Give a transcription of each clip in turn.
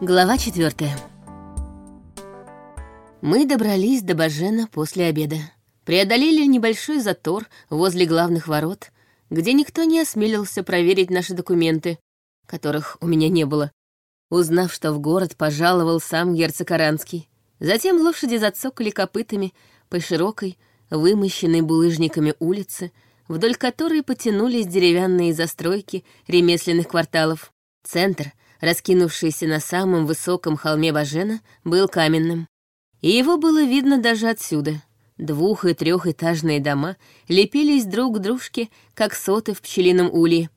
Глава четвертая. Мы добрались до Бажена после обеда. Преодолели небольшой затор возле главных ворот, где никто не осмелился проверить наши документы, которых у меня не было, узнав, что в город пожаловал сам герцог Аранский. Затем лошади зацокали копытами по широкой, вымощенной булыжниками улице, вдоль которой потянулись деревянные застройки ремесленных кварталов. Центр, раскинувшийся на самом высоком холме Бажена, был каменным. И его было видно даже отсюда. Двух- и трехэтажные дома лепились друг к дружке, как соты в пчелином улье.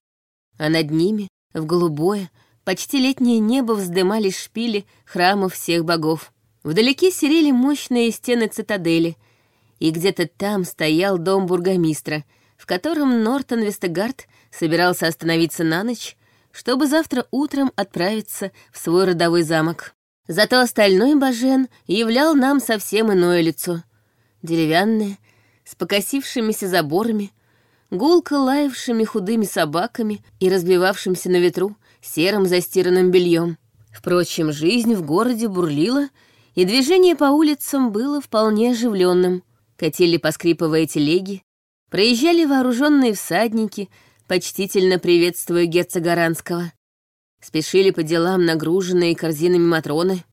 А над ними, в голубое, почти летнее небо вздымались шпили храмов всех богов. Вдалеке серели мощные стены цитадели, и где-то там стоял дом бургомистра, в котором Нортон Вестегард собирался остановиться на ночь чтобы завтра утром отправиться в свой родовой замок. Зато остальной Бажен являл нам совсем иное лицо. Деревянное, с покосившимися заборами, гулко лаявшими худыми собаками и разбивавшимся на ветру серым застиранным бельем. Впрочем, жизнь в городе бурлила, и движение по улицам было вполне оживленным. Катили поскрипывая телеги, проезжали вооруженные всадники почтительно приветствуя герцога Ранского. Спешили по делам нагруженные корзинами Матроны.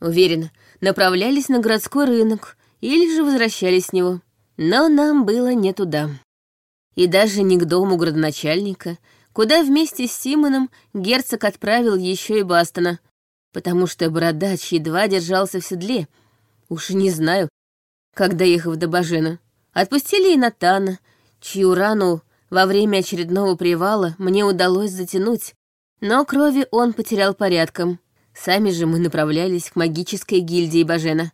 Уверенно, направлялись на городской рынок или же возвращались с него. Но нам было не туда. И даже не к дому градоначальника, куда вместе с Симоном герцог отправил еще и Бастона, потому что бородач едва держался в седле. Уж не знаю, как доехав до Бажена. Отпустили и Натана, чью рану во время очередного привала мне удалось затянуть, но крови он потерял порядком. Сами же мы направлялись к магической гильдии Бажена.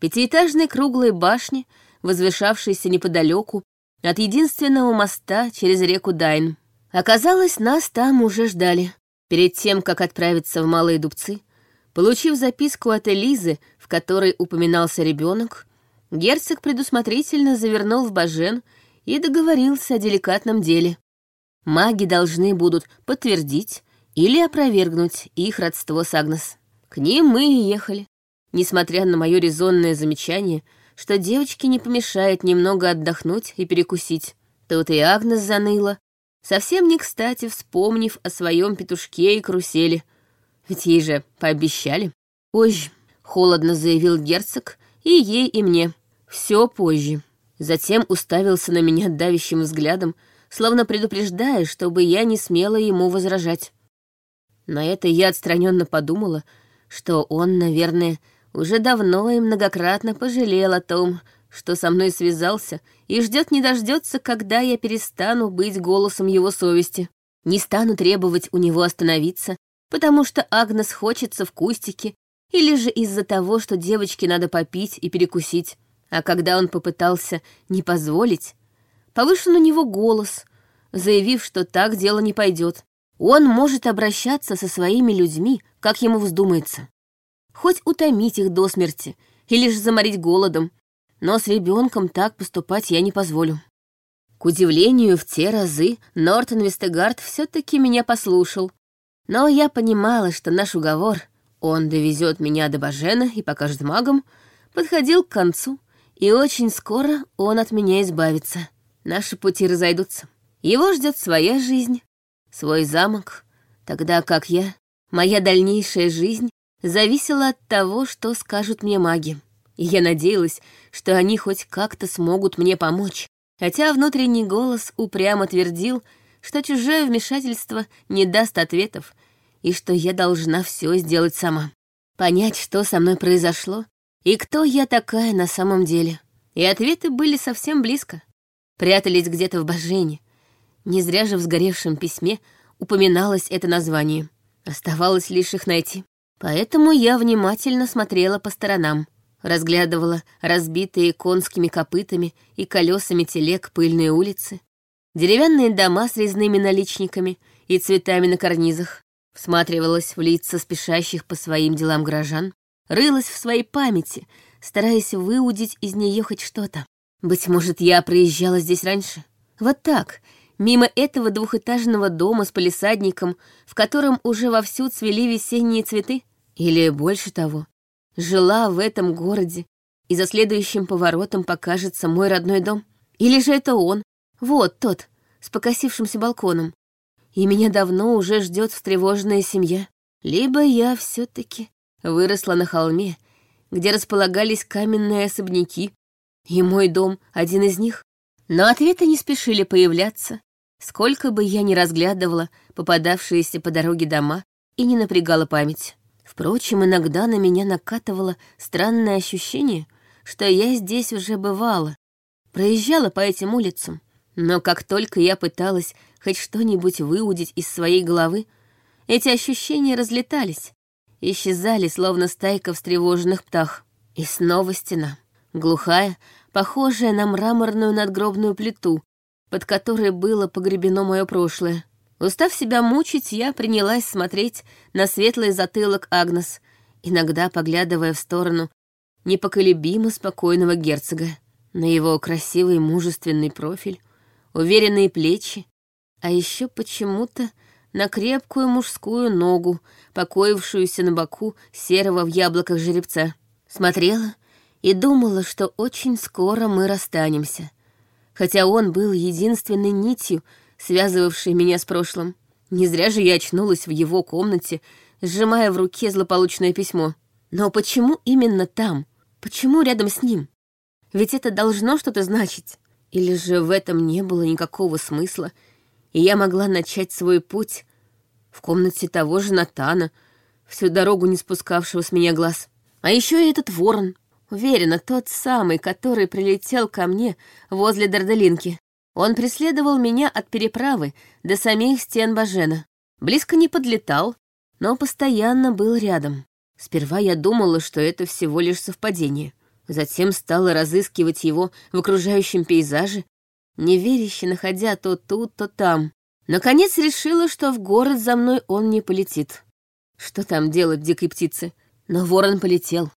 Пятиэтажной круглой башне, возвышавшейся неподалеку от единственного моста через реку Дайн. Оказалось, нас там уже ждали. Перед тем, как отправиться в Малые Дубцы, получив записку от Элизы, в которой упоминался ребенок, герцог предусмотрительно завернул в Бажен и договорился о деликатном деле. Маги должны будут подтвердить или опровергнуть их родство с Агнес. К ним мы и ехали, несмотря на мое резонное замечание, что девочке не помешает немного отдохнуть и перекусить. Тут и Агнес заныла, совсем не кстати вспомнив о своем петушке и карусели. Ведь ей же пообещали. Позже, холодно заявил герцог, и ей, и мне. Все позже. Затем уставился на меня давящим взглядом, словно предупреждая, чтобы я не смела ему возражать. На это я отстраненно подумала, что он, наверное, уже давно и многократно пожалел о том, что со мной связался и ждет не дождется, когда я перестану быть голосом его совести. Не стану требовать у него остановиться, потому что Агнес хочется в кустике, или же из-за того, что девочке надо попить и перекусить. А когда он попытался не позволить, повыше на него голос, заявив, что так дело не пойдет. Он может обращаться со своими людьми, как ему вздумается. Хоть утомить их до смерти или же заморить голодом, но с ребенком так поступать я не позволю. К удивлению, в те разы Нортон Вестегард все-таки меня послушал, но я понимала, что наш уговор, он довезет меня до Бажена и покажет магам, подходил к концу, и очень скоро он от меня избавится. Наши пути разойдутся. Его ждет своя жизнь, свой замок, тогда как я, моя дальнейшая жизнь зависела от того, что скажут мне маги. И я надеялась, что они хоть как-то смогут мне помочь, хотя внутренний голос упрямо твердил, что чужое вмешательство не даст ответов, и что я должна все сделать сама. Понять, что со мной произошло, и кто я такая на самом деле? И ответы были совсем близко. Прятались где-то в Божене. Не зря же в сгоревшем письме упоминалось это название. Оставалось лишь их найти. Поэтому я внимательно смотрела по сторонам, разглядывала разбитые конскими копытами и колесами телег пыльные улицы, деревянные дома с резными наличниками и цветами на карнизах, всматривалась в лица спешащих по своим делам горожан, рылась в своей памяти, стараясь выудить из нее хоть что-то. Быть может, я проезжала здесь раньше. Вот так, мимо этого двухэтажного дома с палисадником, в котором уже вовсю цвели весенние цветы? Или больше того, жила в этом городе, и за следующим поворотом покажется мой родной дом? Или же это он, вот тот, с покосившимся балконом, и меня давно уже ждет встревоженная семья? Либо я все таки выросла на холме, где располагались каменные особняки, и мой дом — один из них. Но ответы не спешили появляться, сколько бы я ни разглядывала попадавшиеся по дороге дома и не напрягала память. Впрочем, иногда на меня накатывало странное ощущение, что я здесь уже бывала, проезжала по этим улицам. Но как только я пыталась хоть что-нибудь выудить из своей головы, эти ощущения разлетались, исчезали, словно стайка встревоженных птах. И снова стена, глухая, похожая на мраморную надгробную плиту, под которой было погребено мое прошлое. Устав себя мучить, я принялась смотреть на светлый затылок Агнес, иногда поглядывая в сторону непоколебимо спокойного герцога, на его красивый мужественный профиль, уверенные плечи, а еще почему-то на крепкую мужскую ногу, покоившуюся на боку серого в яблоках жеребца. Смотрела и думала, что очень скоро мы расстанемся, хотя он был единственной нитью, связывавшей меня с прошлым. Не зря же я очнулась в его комнате, сжимая в руке злополучное письмо. Но почему именно там? Почему рядом с ним? Ведь это должно что-то значить. Или же в этом не было никакого смысла, и я могла начать свой путь в комнате того же Натана, всю дорогу не спускавшего с меня глаз. А еще и этот ворон. Уверена, тот самый, который прилетел ко мне возле Дарделинки. Он преследовал меня от переправы до самих стен Бажена. Близко не подлетал, но постоянно был рядом. Сперва я думала, что это всего лишь совпадение. Затем стала разыскивать его в окружающем пейзаже, неверяще находя то тут, то там. Наконец решила, что в город за мной он не полетит. Что там делать дикой птице? Но ворон полетел.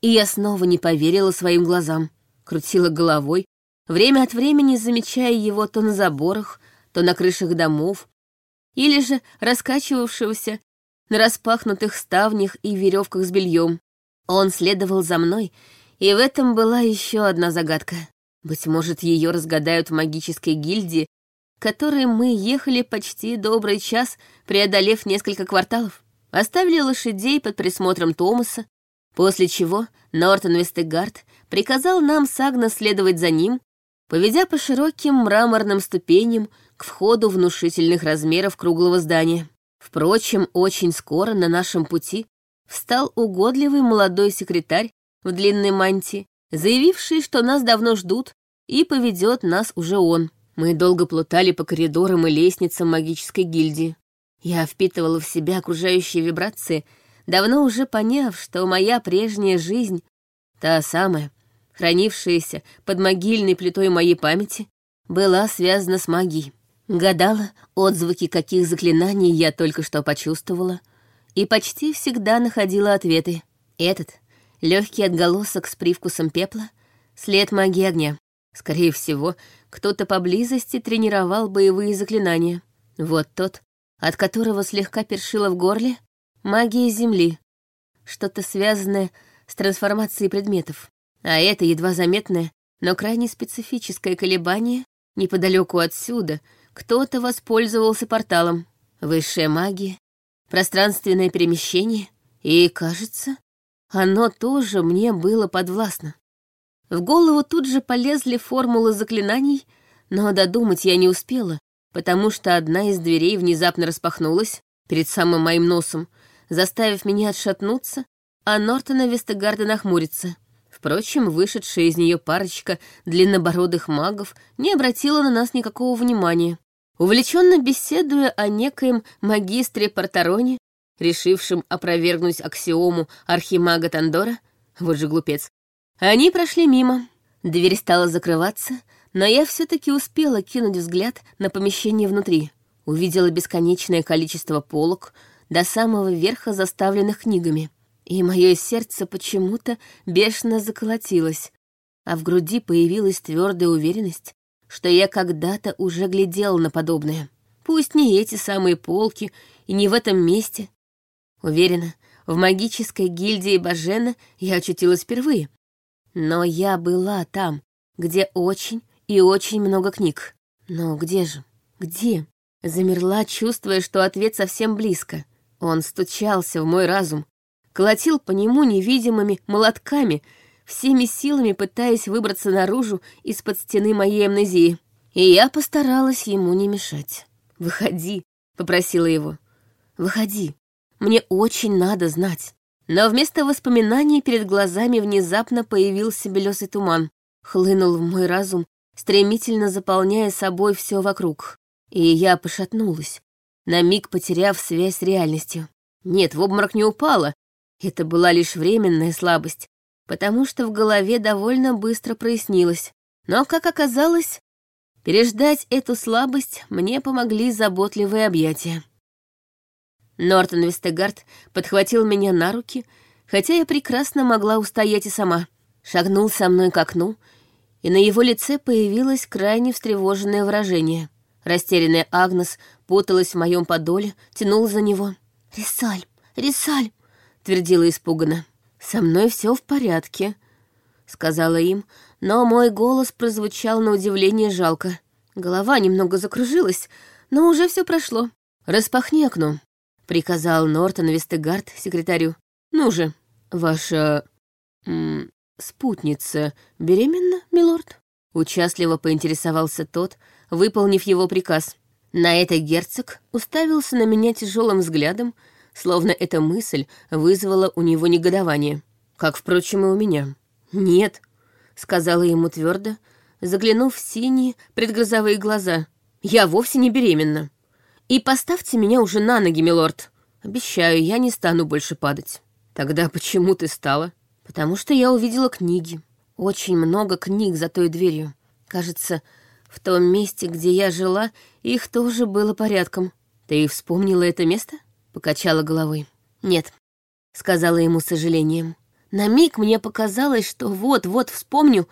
И я снова не поверила своим глазам. Крутила головой, время от времени замечая его то на заборах, то на крышах домов, или же раскачивавшегося на распахнутых ставнях и веревках с бельем. Он следовал за мной, и в этом была еще одна загадка. Быть может, ее разгадают в магической гильдии, которой мы ехали почти добрый час, преодолев несколько кварталов. Оставили лошадей под присмотром Томаса, после чего Нортон Вестегард приказал нам с Агна следовать за ним, поведя по широким мраморным ступеням к входу внушительных размеров круглого здания. Впрочем, очень скоро на нашем пути встал угодливый молодой секретарь в длинной мантии, заявивший, что нас давно ждут, и поведет нас уже он. Мы долго плутали по коридорам и лестницам магической гильдии. Я впитывала в себя окружающие вибрации, давно уже поняв, что моя прежняя жизнь, та самая, хранившаяся под могильной плитой моей памяти, была связана с магией. Гадала, отзвуки каких заклинаний я только что почувствовала, и почти всегда находила ответы. Этот — Легкий отголосок с привкусом пепла, след магии огня. Скорее всего, кто-то поблизости тренировал боевые заклинания. Вот тот, от которого слегка першило в горле, магия земли. Что-то связанное с трансформацией предметов. А это едва заметное, но крайне специфическое колебание неподалеку отсюда кто-то воспользовался порталом. Высшая магия, пространственное перемещение и, кажется, оно тоже мне было подвластно. В голову тут же полезли формулы заклинаний, но додумать я не успела, потому что одна из дверей внезапно распахнулась перед самым моим носом, заставив меня отшатнуться, а Нортона Вестегарда нахмуриться. Впрочем, вышедшая из нее парочка длиннобородых магов не обратила на нас никакого внимания. Увлеченно беседуя о некоем магистре Портароне, решившим опровергнуть аксиому архимага Тандора, вот же глупец, они прошли мимо. Дверь стала закрываться, но я все таки успела кинуть взгляд на помещение внутри. Увидела бесконечное количество полок до самого верха заставленных книгами. И мое сердце почему-то бешено заколотилось, а в груди появилась твердая уверенность, что я когда-то уже глядела на подобное. Пусть не эти самые полки и не в этом месте. Уверена, в магической гильдии Бажена я очутилась впервые. Но я была там, где очень и очень много книг. Но где же? Где? Замерла, чувствуя, что ответ совсем близко. Он стучался в мой разум, колотил по нему невидимыми молотками, всеми силами пытаясь выбраться наружу из-под стены моей амнезии. И я постаралась ему не мешать. «Выходи», — попросила его. «Выходи. Мне очень надо знать». Но вместо воспоминаний перед глазами внезапно появился белесый туман, хлынул в мой разум, стремительно заполняя собой все вокруг. И я пошатнулась, на миг потеряв связь с реальностью. Нет, в обморок не упала. Это была лишь временная слабость, потому что в голове довольно быстро прояснилось. Но, как оказалось, переждать эту слабость мне помогли заботливые объятия. Нортон Вестегард подхватил меня на руки, хотя я прекрасно могла устоять и сама. Шагнул со мной к окну, и на его лице появилось крайне встревоженное выражение. Растерянная Агнес путалась в моем подоле, тянула за него. «Рисаль, Рисаль!» — твердила испуганно. «Со мной все в порядке», — сказала им, но мой голос прозвучал на удивление жалко. Голова немного закружилась, но уже все прошло. «Распахни окно», — приказал Нортон Вестегард секретарю. «Ну же, ваша... М, спутница беременна, милорд?» Участливо поинтересовался тот, выполнив его приказ. На это герцог уставился на меня тяжелым взглядом, словно эта мысль вызвала у него негодование. Как, впрочем, и у меня. «Нет», — сказала ему твердо, заглянув в синие предгрозовые глаза. «Я вовсе не беременна». И поставьте меня уже на ноги, милорд. Обещаю, я не стану больше падать. Тогда почему ты стала? Потому что я увидела книги. Очень много книг за той дверью. Кажется, в том месте, где я жила, их тоже было порядком. Ты вспомнила это место? Покачала головой. Нет, сказала ему с сожалением. На миг мне показалось, что вот-вот вспомню,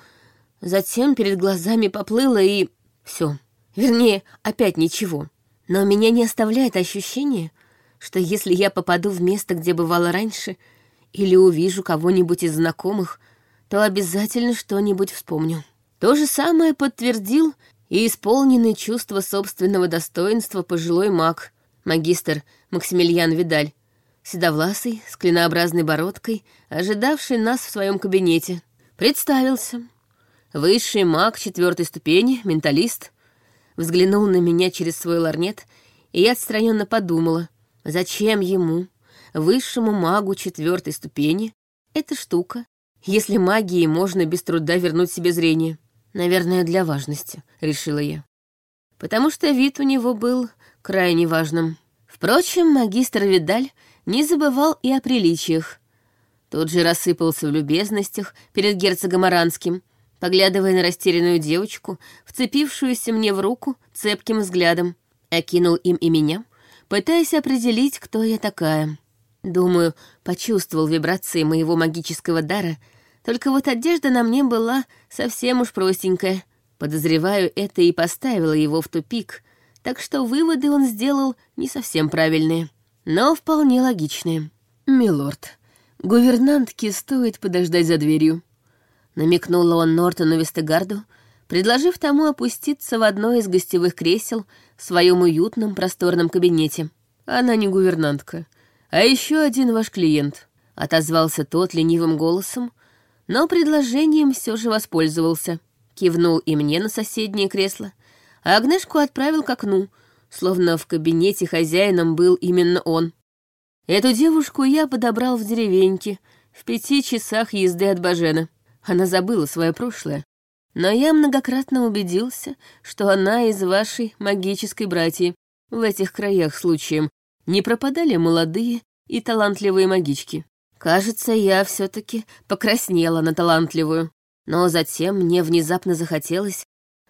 затем перед глазами поплыло и... все. Вернее, опять ничего. Но меня не оставляет ощущение, что если я попаду в место, где бывало раньше, или увижу кого-нибудь из знакомых, то обязательно что-нибудь вспомню. То же самое подтвердил и исполненный чувство собственного достоинства пожилой маг, магистр Максимилиан Видаль, седовласый, с клинообразной бородкой, ожидавший нас в своем кабинете. Представился. Высший маг четвертой ступени, менталист, взглянул на меня через свой ларнет, и я отстраненно подумала, зачем ему, высшему магу четвертой ступени, эта штука, если магией можно без труда вернуть себе зрение. Наверное, для важности, решила я. Потому что вид у него был крайне важным. Впрочем, магистр Видаль не забывал и о приличиях. Тут же рассыпался в любезностях перед герцогом Аранским, поглядывая на растерянную девочку, вцепившуюся мне в руку цепким взглядом, окинул им и меня, пытаясь определить, кто я такая. Думаю, почувствовал вибрации моего магического дара, только вот одежда на мне была совсем уж простенькая. Подозреваю, это и поставило его в тупик, так что выводы он сделал не совсем правильные, но вполне логичные. «Милорд, гувернантке стоит подождать за дверью», намекнула он Нортону Вестегарду, предложив тому опуститься в одно из гостевых кресел в своем уютном просторном кабинете. «Она не гувернантка, а еще один ваш клиент», — отозвался тот ленивым голосом, но предложением все же воспользовался. Кивнул и мне на соседнее кресло, а Агнешку отправил к окну, словно в кабинете хозяином был именно он. Эту девушку я подобрал в деревеньке, в пяти часах езды от Бажена. Она забыла свое прошлое. Но я многократно убедился, что она из вашей магической братьи. В этих краях случаем не пропадали молодые и талантливые магички. Кажется, я все таки покраснела на талантливую. Но затем мне внезапно захотелось,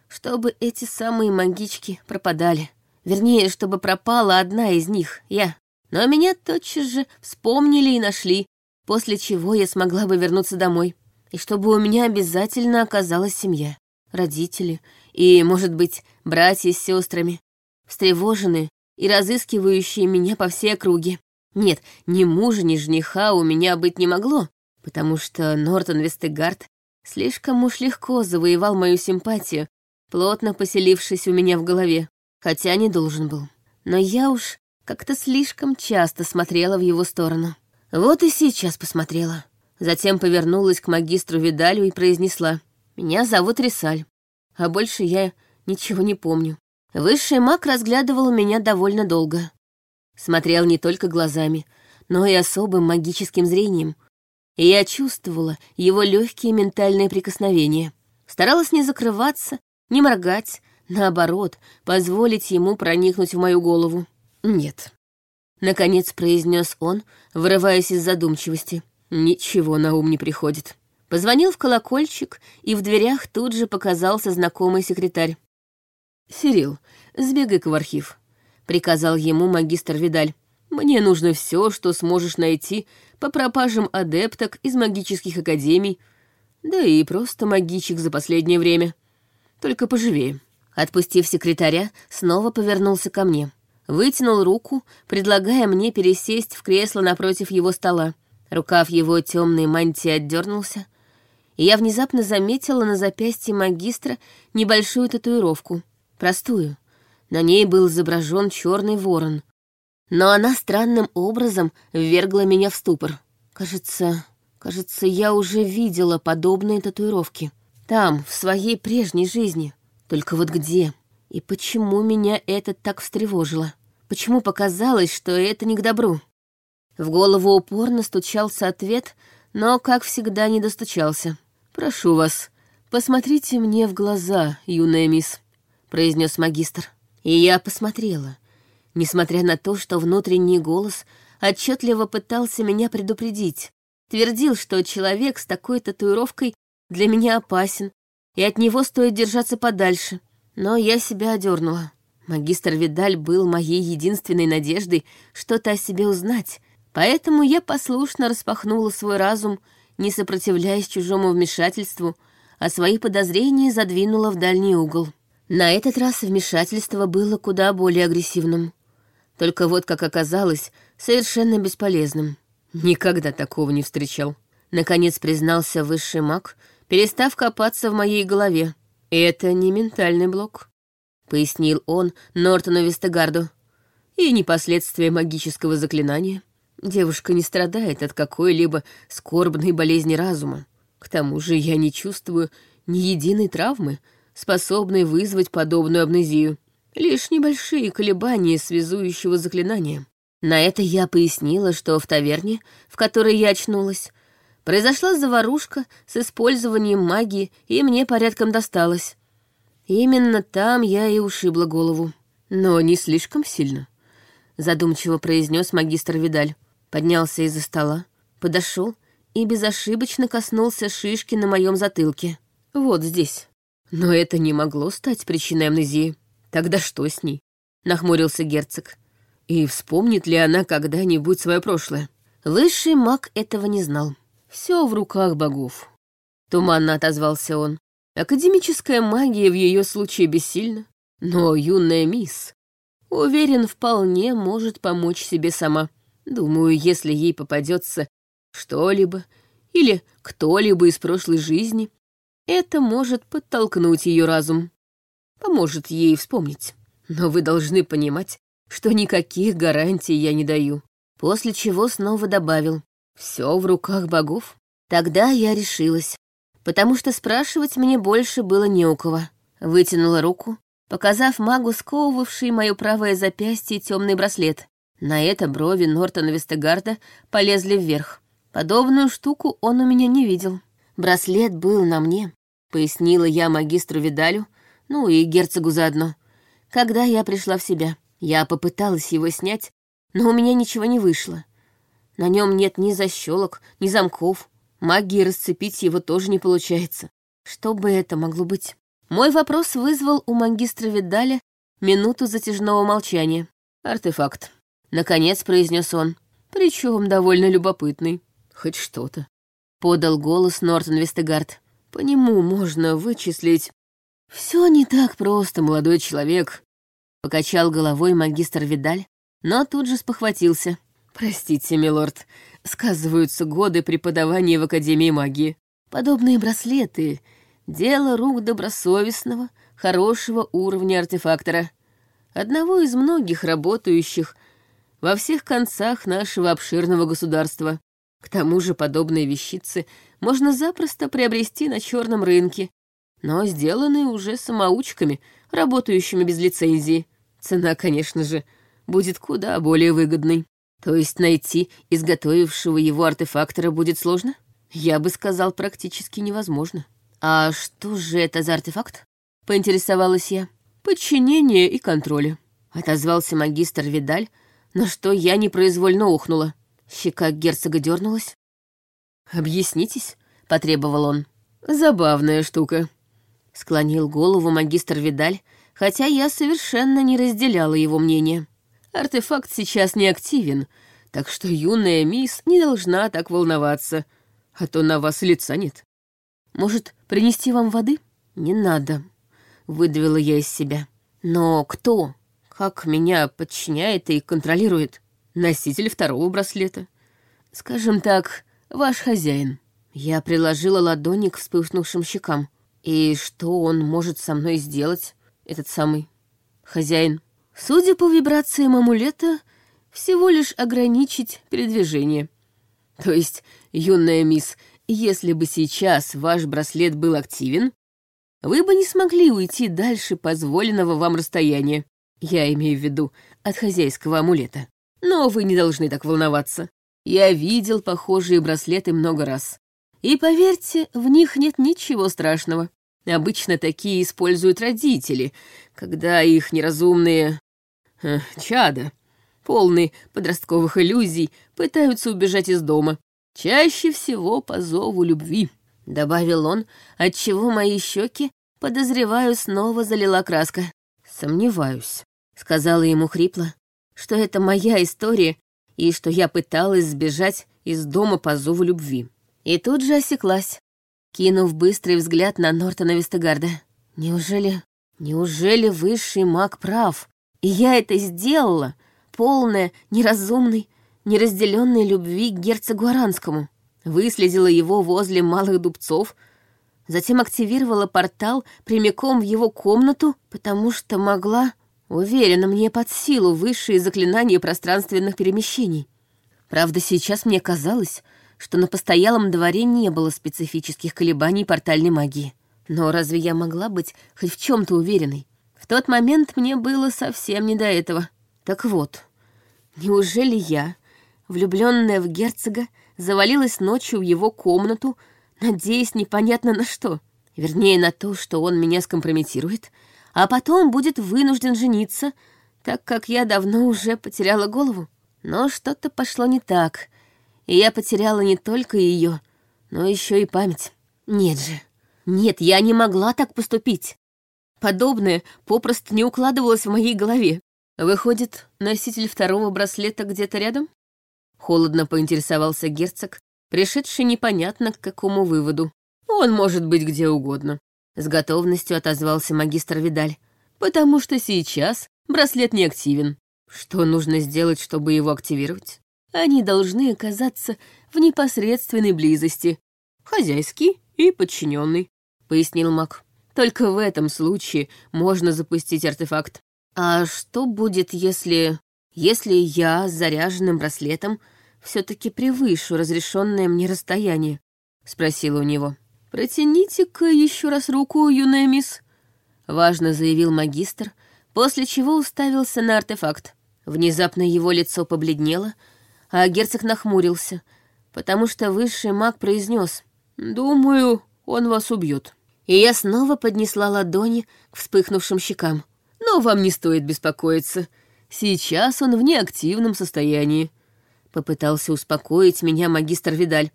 чтобы эти самые магички пропадали. Вернее, чтобы пропала одна из них, я. Но меня тотчас же вспомнили и нашли, после чего я смогла бы вернуться домой и чтобы у меня обязательно оказалась семья, родители И, может быть, братья с сестрами, встревоженные и разыскивающие меня по всей округе. Нет, ни мужа, ни жениха у меня быть не могло, потому что Нортон Вестегард слишком уж легко завоевал мою симпатию, плотно поселившись у меня в голове, хотя не должен был. Но я уж как-то слишком часто смотрела в его сторону. Вот и сейчас посмотрела. Затем повернулась к магистру Видалю и произнесла. «Меня зовут Рисаль, а больше я ничего не помню». Высший маг разглядывал меня довольно долго. Смотрел не только глазами, но и особым магическим зрением. И я чувствовала его легкие ментальные прикосновения. Старалась не закрываться, не моргать, наоборот, позволить ему проникнуть в мою голову. «Нет», — наконец произнес он, вырываясь из задумчивости. «Ничего на ум не приходит». Позвонил в колокольчик, и в дверях тут же показался знакомый секретарь. «Сирил, сбегай-ка в архив», — приказал ему магистр Видаль. «Мне нужно все, что сможешь найти по пропажам адепток из магических академий, да и просто магичек за последнее время. Только поживее». Отпустив секретаря, снова повернулся ко мне. Вытянул руку, предлагая мне пересесть в кресло напротив его стола. Рукав его темной мантии отдернулся, и я внезапно заметила на запястье магистра небольшую татуировку — простую. На ней был изображен черный ворон. Но она странным образом ввергла меня в ступор. Кажется, кажется, я уже видела подобные татуировки. Там, в своей прежней жизни. Только вот где? И почему меня это так встревожило? Почему показалось, что это не к добру? В голову упорно стучался ответ, но, как всегда, не достучался. «Прошу вас, посмотрите мне в глаза, юная мисс» произнес магистр. И я посмотрела, несмотря на то, что внутренний голос отчетливо пытался меня предупредить. Твердил, что человек с такой татуировкой для меня опасен, и от него стоит держаться подальше. Но я себя одернула. Магистр Видаль был моей единственной надеждой что-то о себе узнать, поэтому я послушно распахнула свой разум, не сопротивляясь чужому вмешательству, а свои подозрения задвинула в дальний угол. На этот раз вмешательство было куда более агрессивным. Только вот, как оказалось, совершенно бесполезным. Никогда такого не встречал. Наконец признался высший маг, перестав копаться в моей голове. «Это не ментальный блок», — пояснил он Нортону Вестегарду. «И не последствия магического заклинания. Девушка не страдает от какой-либо скорбной болезни разума. К тому же я не чувствую ни единой травмы, способный вызвать подобную амнезию. Лишь небольшие колебания связующего заклинания. На это я пояснила, что в таверне, в которой я очнулась, произошла заварушка с использованием магии, и мне порядком досталось. Именно там я и ушибла голову. Но не слишком сильно, задумчиво произнес магистр Видаль. Поднялся из-за стола, подошел и безошибочно коснулся шишки на моем затылке. Вот здесь. Но это не могло стать причиной амнезии. Тогда что с ней? Нахмурился герцог. И вспомнит ли она когда-нибудь свое прошлое? Высший маг этого не знал. Все в руках богов. Туманно отозвался он. Академическая магия в ее случае бессильна. Но юная мисс, уверен, вполне может помочь себе сама. Думаю, если ей попадется что-либо или кто-либо из прошлой жизни, это может подтолкнуть ее разум, поможет ей вспомнить. Но вы должны понимать, что никаких гарантий я не даю. После чего снова добавил, все в руках богов. Тогда я решилась, потому что спрашивать мне больше было не у кого. Вытянула руку, показав магу сковывавший мое правое запястье темный браслет. На это брови Нортона Вестегарда полезли вверх. Подобную штуку он у меня не видел. Браслет был на мне, пояснила я магистру Видалю, ну и герцогу заодно. Когда я пришла в себя, я попыталась его снять, но у меня ничего не вышло. На нем нет ни защелок, ни замков. Магии расцепить его тоже не получается. Что бы это могло быть? Мой вопрос вызвал у магистра Видаля минуту затяжного молчания. «Артефакт», — наконец произнес он. Причем довольно любопытный. Хоть что-то. Подал голос Нортон Вестегард. По нему можно вычислить Все не так просто, молодой человек», — покачал головой магистр Видаль, но тут же спохватился. «Простите, милорд, сказываются годы преподавания в Академии магии. Подобные браслеты — дело рук добросовестного, хорошего уровня артефактора, одного из многих работающих во всех концах нашего обширного государства. К тому же подобные вещицы можно запросто приобрести на черном рынке, но сделанные уже самоучками, работающими без лицензии. Цена, конечно же, будет куда более выгодной. То есть найти изготовившего его артефактора будет сложно? Я бы сказал, практически невозможно. А что же это за артефакт? Поинтересовалась я. Подчинение и контроль. Отозвался магистр Видаль, на что я непроизвольно ухнула. Щека герцога дернулась. «Объяснитесь», — потребовал он. «Забавная штука», — склонил голову магистр Видаль, хотя я совершенно не разделяла его мнение. Артефакт сейчас не активен, так что юная мисс не должна так волноваться, а то на вас лица нет. Может, принести вам воды? Не надо, выдавила я из себя. Но кто? Как меня подчиняет и контролирует? Носитель второго браслета. Скажем так, ваш хозяин. Я приложила ладони к вспыхнувшим щекам. И что он может со мной сделать, этот самый хозяин? Судя по вибрациям амулета, всего лишь ограничить передвижение. То есть, юная мисс, если бы сейчас ваш браслет был активен, вы бы не смогли уйти дальше позволенного вам расстояния. Я имею в виду от хозяйского амулета. Но вы не должны так волноваться. Я видел похожие браслеты много раз. И поверьте, в них нет ничего страшного. Обычно такие используют родители, когда их неразумные... Э, чада, полные подростковых иллюзий, пытаются убежать из дома. Чаще всего по зову любви», — добавил он, отчего мои щеки, подозреваю, снова залила краска. «Сомневаюсь», — сказала ему хрипло, «что это моя история и что я пыталась сбежать из дома по зову любви». И тут же осеклась, кинув быстрый взгляд на Нортона Вестегарда. Неужели... Неужели высший маг прав? И я это сделала, полная, неразумной, неразделенной любви к герцогу Аранскому. Выследила его возле малых дубцов, затем активировала портал прямиком в его комнату, потому что могла... Уверена, мне под силу высшие заклинания пространственных перемещений. Правда, сейчас мне казалось, что на постоялом дворе не было специфических колебаний портальной магии. Но разве я могла быть хоть в чем то уверенной? В тот момент мне было совсем не до этого. Так вот, неужели я, влюбленная в герцога, завалилась ночью в его комнату, надеясь непонятно на что? Вернее, на то, что он меня скомпрометирует, а потом будет вынужден жениться, так как я давно уже потеряла голову. Но что-то пошло не так, и я потеряла не только ее, но еще и память. Нет же, нет, я не могла так поступить. Подобное попросту не укладывалось в моей голове. Выходит, носитель второго браслета где-то рядом? Холодно поинтересовался герцог, пришедший непонятно к какому выводу. Он может быть где угодно. С готовностью отозвался магистр Видаль, потому что сейчас браслет не активен. Что нужно сделать, чтобы его активировать? Они должны оказаться в непосредственной близости. Хозяйский и подчиненный, пояснил маг. Только в этом случае можно запустить артефакт. А что будет, если... Если я с заряженным браслетом все-таки превышу разрешенное мне расстояние? Спросила у него. Протяните-ка еще раз руку, юная мисс. Важно заявил магистр, после чего уставился на артефакт. Внезапно его лицо побледнело, а герцог нахмурился, потому что высший маг произнес «Думаю, он вас убьет». И я снова поднесла ладони к вспыхнувшим щекам. «Но вам не стоит беспокоиться. Сейчас он в неактивном состоянии», — попытался успокоить меня магистр Видаль.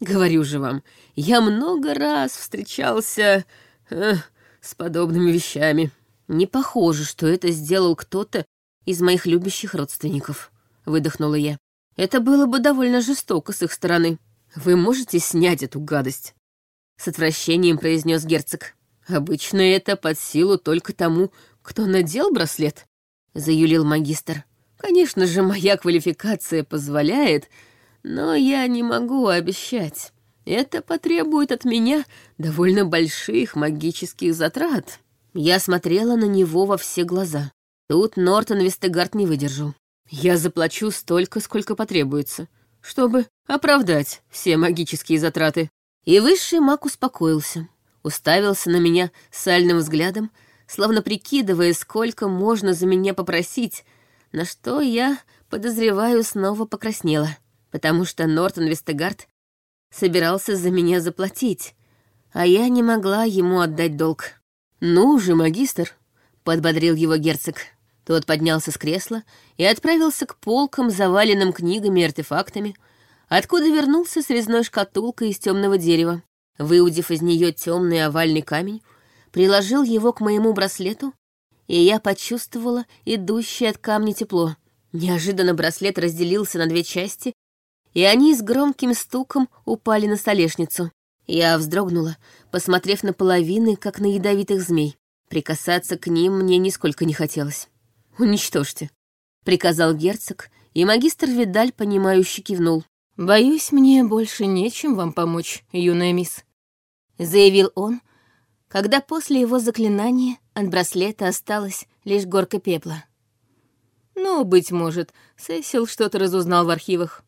«Говорю же вам, я много раз встречался э, с подобными вещами. Не похоже, что это сделал кто-то из моих любящих родственников», — выдохнула я. Это было бы довольно жестоко с их стороны. Вы можете снять эту гадость?» С отвращением произнес герцог. Обычно это под силу только тому, кто надел браслет, заюлил магистр. Конечно же, моя квалификация позволяет, но я не могу обещать. Это потребует от меня довольно больших магических затрат. Я смотрела на него во все глаза. Тут Нортон Вестегард не выдержал. Я заплачу столько, сколько потребуется, чтобы оправдать все магические затраты. И высший маг успокоился, уставился на меня сальным взглядом, словно прикидывая, сколько можно за меня попросить, на что я, подозреваю, снова покраснела, потому что Нортон Вестегард собирался за меня заплатить, а я не могла ему отдать долг. «Ну же, магистр», — подбодрил его герцог. Тот поднялся с кресла и отправился к полкам, заваленным книгами и артефактами, откуда вернулся с резной шкатулкой из темного дерева. Выудив из нее темный овальный камень, приложил его к моему браслету, и я почувствовала идущее от камня тепло. Неожиданно браслет разделился на две части, и они с громким стуком упали на столешницу. Я вздрогнула, посмотрев на половины, как на ядовитых змей. Прикасаться к ним мне нисколько не хотелось. «Уничтожьте», — приказал герцог, и магистр Видаль, понимающе кивнул. «Боюсь, мне больше нечем вам помочь, юная мисс», — заявил он, когда после его заклинания от браслета осталась лишь горка пепла. «Ну, быть может, Сесил что-то разузнал в архивах».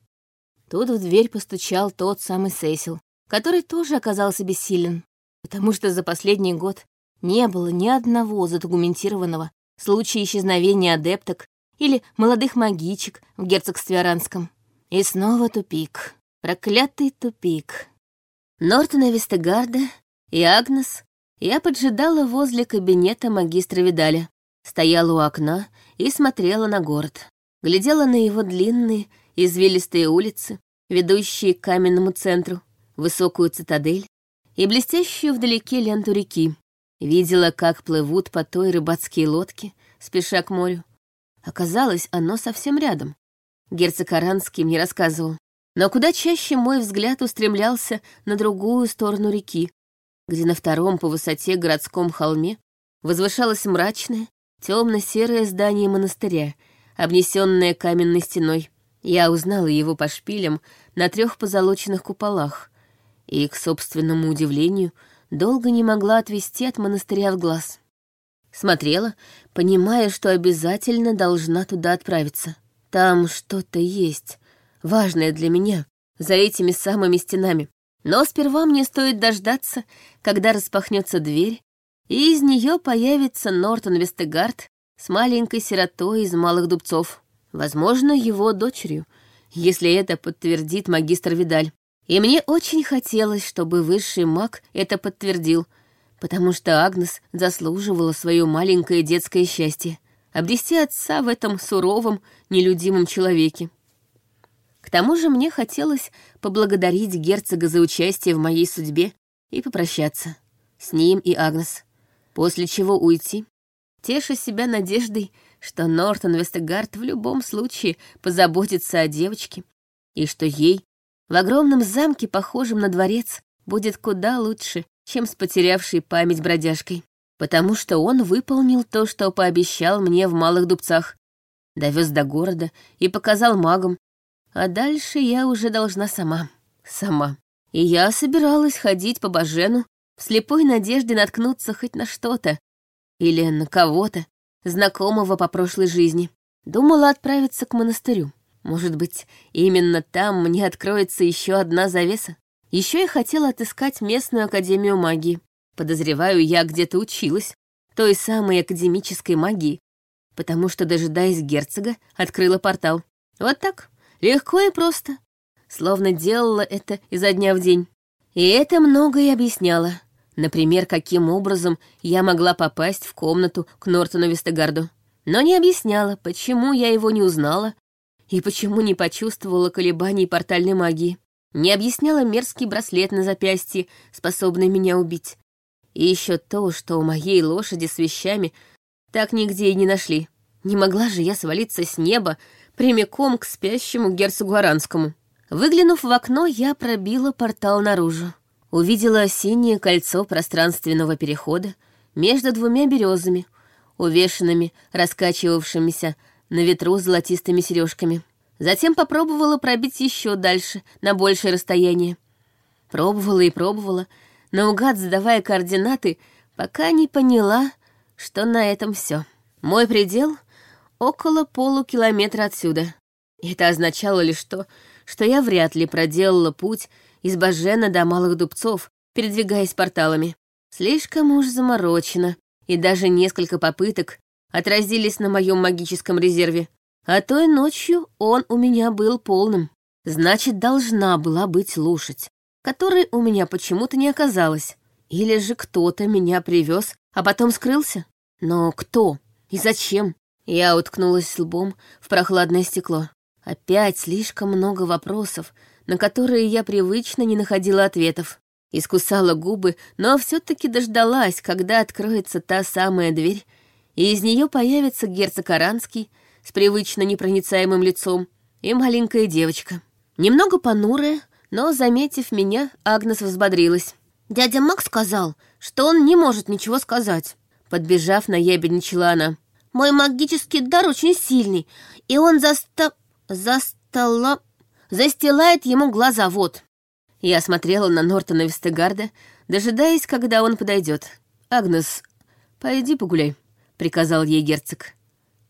Тут в дверь постучал тот самый Сесил, который тоже оказался бессилен, потому что за последний год не было ни одного задокументированного случая исчезновения адепток или молодых магичек в герцогстве Аранском. И снова тупик. Проклятый тупик. Нортона Вестегарда и Агнес я поджидала возле кабинета магистра Видаля. Стояла у окна и смотрела на город. Глядела на его длинные, извилистые улицы, ведущие к каменному центру, высокую цитадель и блестящую вдалеке ленту реки. Видела, как плывут по той рыбацкие лодки, спеша к морю. Оказалось, оно совсем рядом. Герцог Аранский мне рассказывал. Но куда чаще мой взгляд устремлялся на другую сторону реки, где на втором по высоте городском холме возвышалось мрачное, темно-серое здание монастыря, обнесенное каменной стеной. Я узнала его по шпилям на трех позолоченных куполах и, к собственному удивлению, долго не могла отвести от монастыря в глаз. Смотрела, понимая, что обязательно должна туда отправиться. Там что-то есть, важное для меня, за этими самыми стенами. Но сперва мне стоит дождаться, когда распахнется дверь, и из нее появится Нортон Вестегард с маленькой сиротой из малых дубцов. Возможно, его дочерью, если это подтвердит магистр Видаль. И мне очень хотелось, чтобы высший маг это подтвердил, потому что Агнес заслуживала свое маленькое детское счастье — обрести отца в этом суровом, нелюдимом человеке. К тому же мне хотелось поблагодарить герцога за участие в моей судьбе и попрощаться с ним и Агнес, после чего уйти, теша себя надеждой, что Нортон Вестегард в любом случае позаботится о девочке, и что ей в огромном замке, похожем на дворец, будет куда лучше, чем с потерявшей память бродяжкой. Потому что он выполнил то, что пообещал мне в Малых Дубцах. Довез до города и показал магам. А дальше я уже должна сама. Сама. И я собиралась ходить по Бажену в слепой надежде наткнуться хоть на что-то. Или на кого-то, знакомого по прошлой жизни. Думала отправиться к монастырю. Может быть, именно там мне откроется еще одна завеса? Еще я хотела отыскать местную академию магии. Подозреваю, я где-то училась, той самой академической магии, потому что, дожидаясь герцога, открыла портал. Вот так, легко и просто. Словно делала это изо дня в день. И это многое объясняло. Например, каким образом я могла попасть в комнату к Нортону Вестегарду. Но не объясняла, почему я его не узнала и почему не почувствовала колебаний портальной магии? Не объясняла мерзкий браслет на запястье, способный меня убить. И еще то, что у моей лошади с вещами так нигде и не нашли. Не могла же я свалиться с неба прямиком к спящему герцогу Аранскому. Выглянув в окно, я пробила портал наружу. Увидела синее кольцо пространственного перехода между двумя березами, увешанными, раскачивавшимися на ветру золотистыми сережками. Затем попробовала пробить еще дальше, на большее расстояние. Пробовала и пробовала, наугад задавая координаты, пока не поняла, что на этом все. Мой предел — около полукилометра отсюда. Это означало лишь то, что я вряд ли проделала путь из Бажена до Малых Дубцов, передвигаясь порталами. Слишком уж заморочено, и даже несколько попыток отразились на моем магическом резерве. А той ночью он у меня был полным. Значит, должна была быть лошадь, которой у меня почему-то не оказалось. Или же кто-то меня привез, а потом скрылся. Но кто и зачем? Я уткнулась лбом в прохладное стекло. Опять слишком много вопросов, на которые я привычно не находила ответов. Искусала губы, но все таки дождалась, когда откроется та самая дверь, и из нее появится герцог Аранский с привычно непроницаемым лицом и маленькая девочка. Немного понурая, но, заметив меня, Агнес взбодрилась. «Дядя Мак сказал, что он не может ничего сказать». Подбежав, наябедничала она. «Мой магический дар очень сильный, и он заста... застала... застилает ему глаза, вот». Я смотрела на Нортона Вестегарда, дожидаясь, когда он подойдет. «Агнес, пойди погуляй», — приказал ей герцог.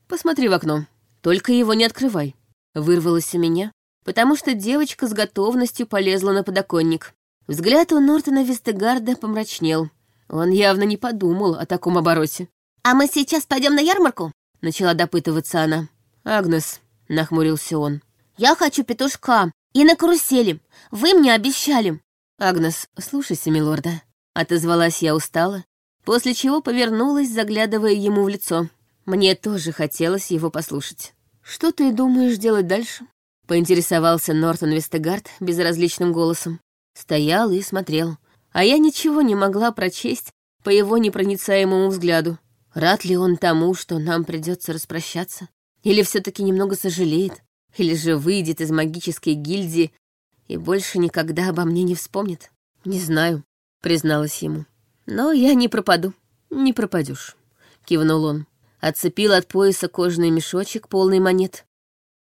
«Посмотри в окно. Только его не открывай». Вырвалось у меня, потому что девочка с готовностью полезла на подоконник. Взгляд у Нортона Вестегарда помрачнел. Он явно не подумал о таком обороте. «А мы сейчас пойдем на ярмарку?» — начала допытываться она. «Агнес», — нахмурился он. «Я хочу петушка», «И на карусели. Вы мне обещали». «Агнес, слушайся, милорда», — отозвалась я устало, после чего повернулась, заглядывая ему в лицо. Мне тоже хотелось его послушать. «Что ты думаешь делать дальше?» — поинтересовался Нортон Вестегард безразличным голосом. Стоял и смотрел, а я ничего не могла прочесть по его непроницаемому взгляду. Рад ли он тому, что нам придется распрощаться? Или все таки немного сожалеет? Или же выйдет из магической гильдии и больше никогда обо мне не вспомнит? Не знаю, призналась ему. Но я не пропаду. Не пропадешь, кивнул он. Отцепил от пояса кожаный мешочек, полный монет.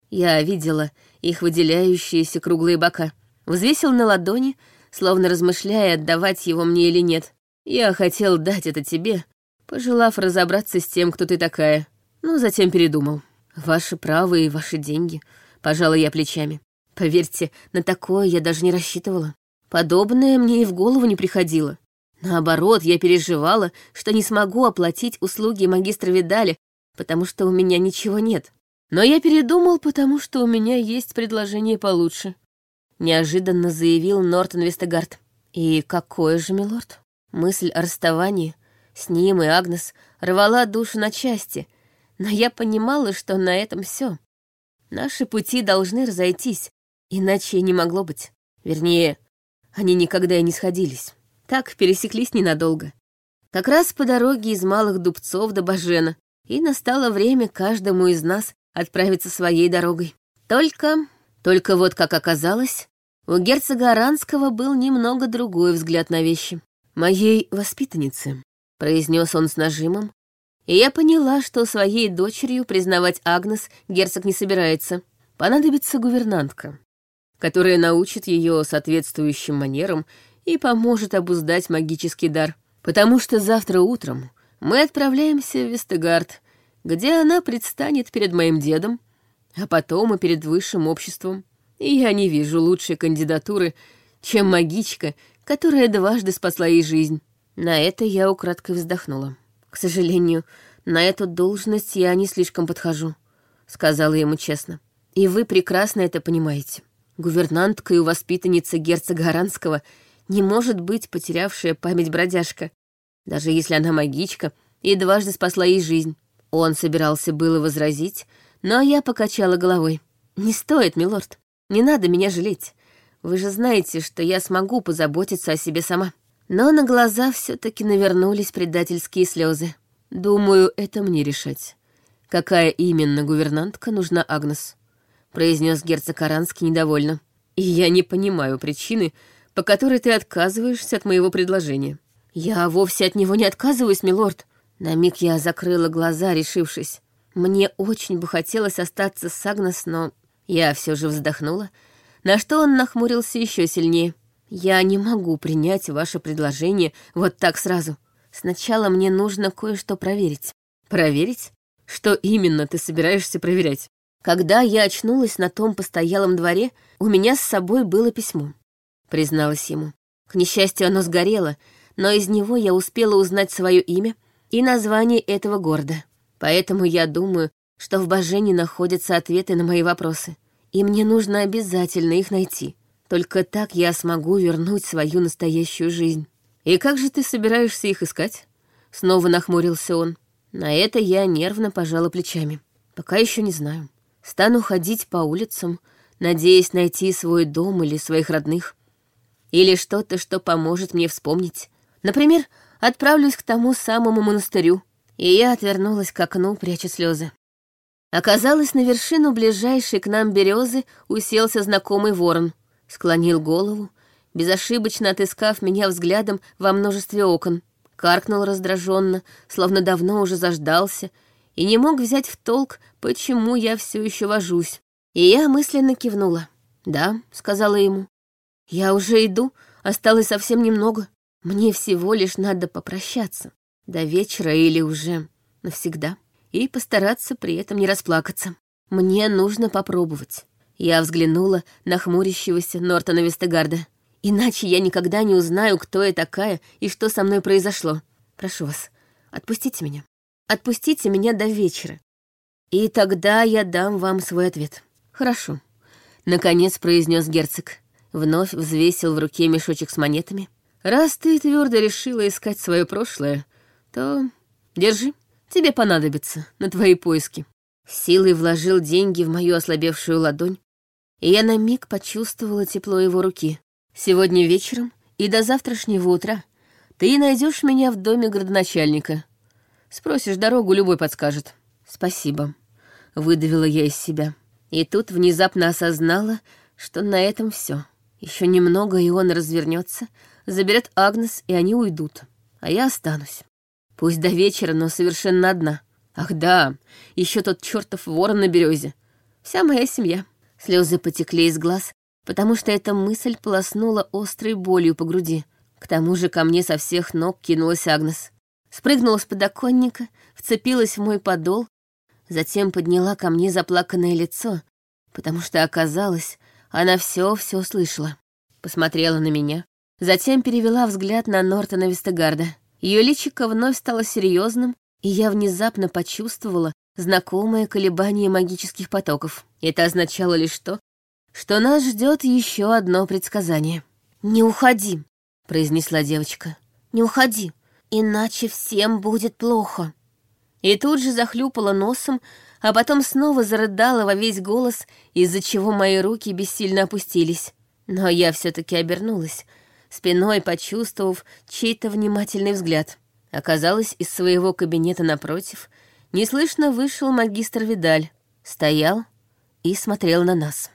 Я видела их выделяющиеся круглые бока. Взвесил на ладони, словно размышляя, отдавать его мне или нет. Я хотел дать это тебе, пожелав разобраться с тем, кто ты такая, но затем передумал. Ваши право и ваши деньги. Пожала я плечами. Поверьте, на такое я даже не рассчитывала. Подобное мне и в голову не приходило. Наоборот, я переживала, что не смогу оплатить услуги магистра Видали, потому что у меня ничего нет. Но я передумал, потому что у меня есть предложение получше. Неожиданно заявил Нортон Вестегард. И какое же, милорд? Мысль о расставании с ним и Агнес рвала душу на части, но я понимала, что на этом все. Наши пути должны разойтись, иначе не могло быть. Вернее, они никогда и не сходились. Так пересеклись ненадолго. Как раз по дороге из Малых Дубцов до Бажена, и настало время каждому из нас отправиться своей дорогой. Только, только вот как оказалось, у герцога Аранского был немного другой взгляд на вещи. «Моей воспитаннице», — произнес он с нажимом, и я поняла, что своей дочерью признавать Агнес герцог не собирается. Понадобится гувернантка, которая научит ее соответствующим манерам и поможет обуздать магический дар. Потому что завтра утром мы отправляемся в Вестегард, где она предстанет перед моим дедом, а потом и перед высшим обществом. И я не вижу лучшей кандидатуры, чем магичка, которая дважды спасла ей жизнь. На это я украдкой вздохнула. «К сожалению, на эту должность я не слишком подхожу», — сказала ему честно. «И вы прекрасно это понимаете. Гувернантка и воспитанница герцога Аранского не может быть потерявшая память бродяжка, даже если она магичка и дважды спасла ей жизнь». Он собирался было возразить, но я покачала головой. «Не стоит, милорд. Не надо меня жалеть. Вы же знаете, что я смогу позаботиться о себе сама». Но на глаза все-таки навернулись предательские слезы. Думаю, это мне решать. Какая именно гувернантка нужна Агнес? произнес герцог Аранский недовольно. И я не понимаю причины, по которой ты отказываешься от моего предложения». «Я вовсе от него не отказываюсь, милорд». На миг я закрыла глаза, решившись. Мне очень бы хотелось остаться с Агнес, но я все же вздохнула, на что он нахмурился еще сильнее. «Я не могу принять ваше предложение вот так сразу. Сначала мне нужно кое-что проверить». «Проверить? Что именно ты собираешься проверять?» Когда я очнулась на том постоялом дворе, у меня с собой было письмо, призналась ему. К несчастью, оно сгорело, но из него я успела узнать свое имя и название этого города. Поэтому я думаю, что в Божене находятся ответы на мои вопросы, и мне нужно обязательно их найти. Только так я смогу вернуть свою настоящую жизнь. И как же ты собираешься их искать? Снова нахмурился он. На это я нервно пожала плечами. Пока еще не знаю. Стану ходить по улицам, надеясь найти свой дом или своих родных. Или что-то, что поможет мне вспомнить. Например, отправлюсь к тому самому монастырю. И я отвернулась к окну, пряча слезы. Оказалось, на вершину ближайшей к нам березы уселся знакомый ворон. Склонил голову, безошибочно отыскав меня взглядом во множестве окон. Каркнул раздраженно, словно давно уже заждался — и не мог взять в толк, почему я все еще вожусь. И я мысленно кивнула. «Да», — сказала ему. «Я уже иду, осталось совсем немного. Мне всего лишь надо попрощаться. До вечера или уже навсегда. И постараться при этом не расплакаться. Мне нужно попробовать». Я взглянула на хмурящегося Нортона Вестегарда. «Иначе я никогда не узнаю, кто я такая и что со мной произошло. Прошу вас, отпустите меня». Отпустите меня до вечера. И тогда я дам вам свой ответ. Хорошо. Наконец произнес герцог. Вновь взвесил в руке мешочек с монетами. Раз ты твердо решила искать свое прошлое, то держи. Тебе понадобится на твои поиски. Силой вложил деньги в мою ослабевшую ладонь, и я на миг почувствовала тепло его руки. Сегодня вечером и до завтрашнего утра ты найдешь меня в доме градоначальника. Спросишь дорогу, любой подскажет. Спасибо. Выдавила я из себя. И тут внезапно осознала, что на этом все. Еще немного, и он развернется, заберет Агнес, и они уйдут. А я останусь. Пусть до вечера, но совершенно одна. Ах да, еще тот чертов ворон на березе. Вся моя семья. Слезы потекли из глаз, потому что эта мысль полоснула острой болью по груди. К тому же ко мне со всех ног кинулась Агнес спрыгнула с подоконника, вцепилась в мой подол, затем подняла ко мне заплаканное лицо, потому что оказалось, она все-все слышала. Посмотрела на меня, затем перевела взгляд на Нортона Вестегарда. Ее личико вновь стало серьезным, и я внезапно почувствовала знакомое колебание магических потоков. Это означало лишь то, что нас ждет еще одно предсказание. «Не уходи», — произнесла девочка. «Не уходи. Иначе всем будет плохо. И тут же захлюпала носом, а потом снова зарыдала во весь голос, из-за чего мои руки бессильно опустились. Но я все-таки обернулась, спиной почувствовав чей-то внимательный взгляд. Оказалось, из своего кабинета напротив неслышно вышел магистр Видаль, стоял и смотрел на нас.